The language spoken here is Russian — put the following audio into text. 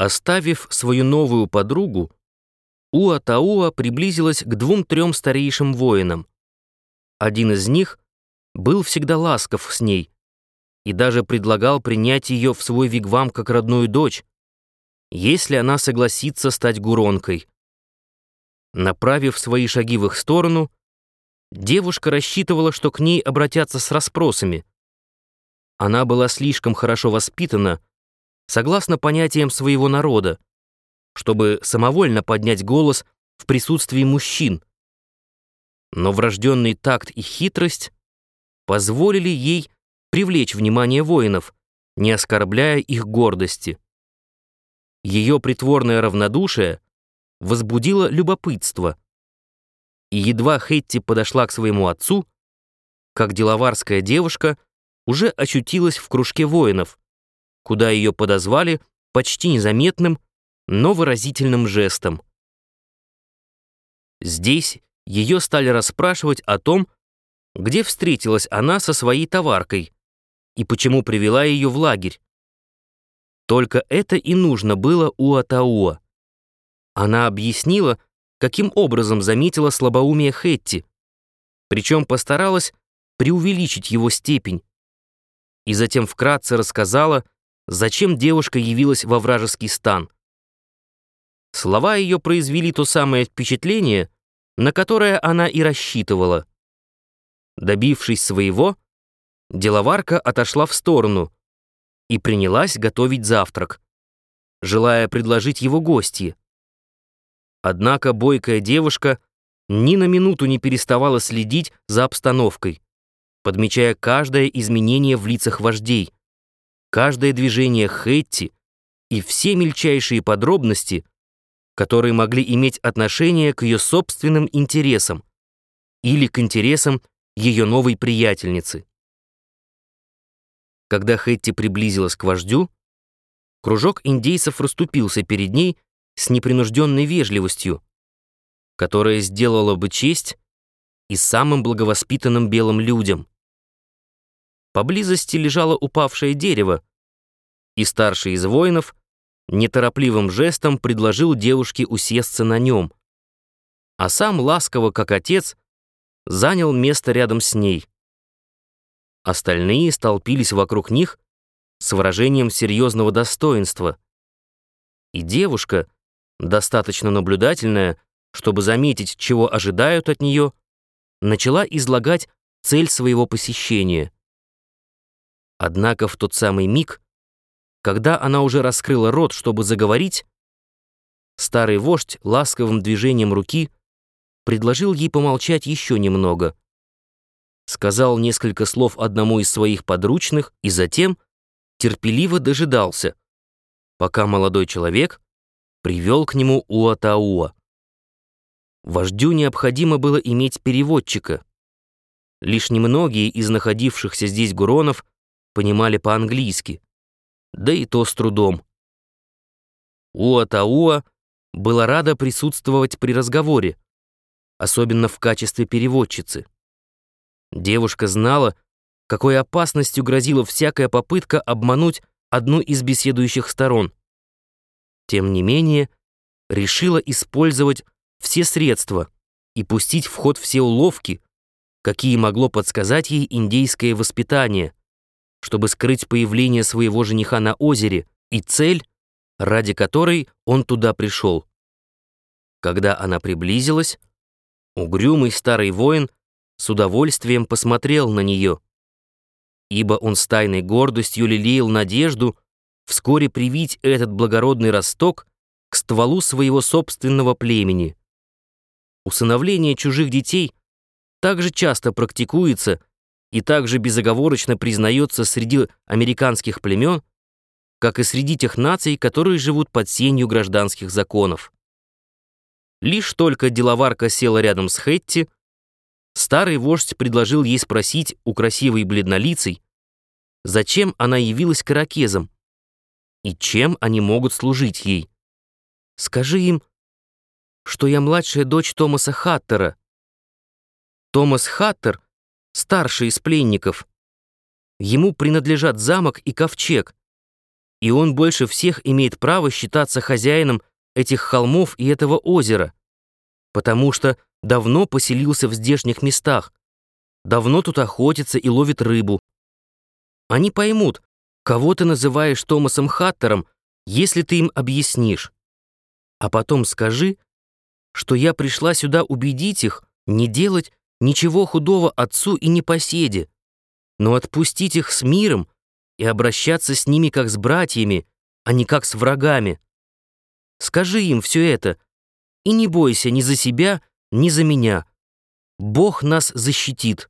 Оставив свою новую подругу, Уа-Тауа приблизилась к двум-трем старейшим воинам. Один из них был всегда ласков с ней и даже предлагал принять ее в свой вигвам как родную дочь, если она согласится стать гуронкой. Направив свои шаги в их сторону, девушка рассчитывала, что к ней обратятся с расспросами. Она была слишком хорошо воспитана, согласно понятиям своего народа, чтобы самовольно поднять голос в присутствии мужчин. Но врожденный такт и хитрость позволили ей привлечь внимание воинов, не оскорбляя их гордости. Ее притворное равнодушие возбудило любопытство. И едва Хетти подошла к своему отцу, как деловарская девушка уже очутилась в кружке воинов, куда ее подозвали почти незаметным, но выразительным жестом. Здесь ее стали расспрашивать о том, где встретилась она со своей товаркой и почему привела ее в лагерь. Только это и нужно было у Атауа. Она объяснила, каким образом заметила слабоумие Хетти, причем постаралась преувеличить его степень, и затем вкратце рассказала, зачем девушка явилась во вражеский стан. Слова ее произвели то самое впечатление, на которое она и рассчитывала. Добившись своего, деловарка отошла в сторону и принялась готовить завтрак, желая предложить его гостье. Однако бойкая девушка ни на минуту не переставала следить за обстановкой, подмечая каждое изменение в лицах вождей каждое движение Хэтти и все мельчайшие подробности, которые могли иметь отношение к ее собственным интересам или к интересам ее новой приятельницы. Когда Хэтти приблизилась к вождю, кружок индейцев расступился перед ней с непринужденной вежливостью, которая сделала бы честь и самым благовоспитанным белым людям. Поблизости лежало упавшее дерево, и старший из воинов неторопливым жестом предложил девушке усесться на нем, а сам ласково, как отец, занял место рядом с ней. Остальные столпились вокруг них с выражением серьезного достоинства. И девушка, достаточно наблюдательная, чтобы заметить, чего ожидают от нее, начала излагать цель своего посещения — Однако в тот самый миг, когда она уже раскрыла рот, чтобы заговорить, старый вождь ласковым движением руки предложил ей помолчать еще немного. Сказал несколько слов одному из своих подручных и затем терпеливо дожидался, пока молодой человек привел к нему Уатауа. Вождю необходимо было иметь переводчика. Лишь немногие из находившихся здесь гуронов понимали по-английски, да и то с трудом. Уа-Тауа была рада присутствовать при разговоре, особенно в качестве переводчицы. Девушка знала, какой опасностью грозила всякая попытка обмануть одну из беседующих сторон. Тем не менее, решила использовать все средства и пустить в ход все уловки, какие могло подсказать ей индейское воспитание — чтобы скрыть появление своего жениха на озере и цель, ради которой он туда пришел. Когда она приблизилась, угрюмый старый воин с удовольствием посмотрел на нее, ибо он с тайной гордостью лелеял надежду вскоре привить этот благородный росток к стволу своего собственного племени. Усыновление чужих детей также часто практикуется и также безоговорочно признается среди американских племен, как и среди тех наций, которые живут под сенью гражданских законов. Лишь только деловарка села рядом с Хетти, старый вождь предложил ей спросить у красивой бледнолицей, зачем она явилась каракезом и чем они могут служить ей. «Скажи им, что я младшая дочь Томаса Хаттера. Томас Хаттер — старший из пленников. Ему принадлежат замок и ковчег. и он больше всех имеет право считаться хозяином этих холмов и этого озера, потому что давно поселился в здешних местах, давно тут охотится и ловит рыбу. Они поймут, кого ты называешь Томасом Хаттером, если ты им объяснишь. А потом скажи, что я пришла сюда убедить их не делать ничего худого отцу и непоседе, но отпустить их с миром и обращаться с ними как с братьями, а не как с врагами. Скажи им все это, и не бойся ни за себя, ни за меня. Бог нас защитит.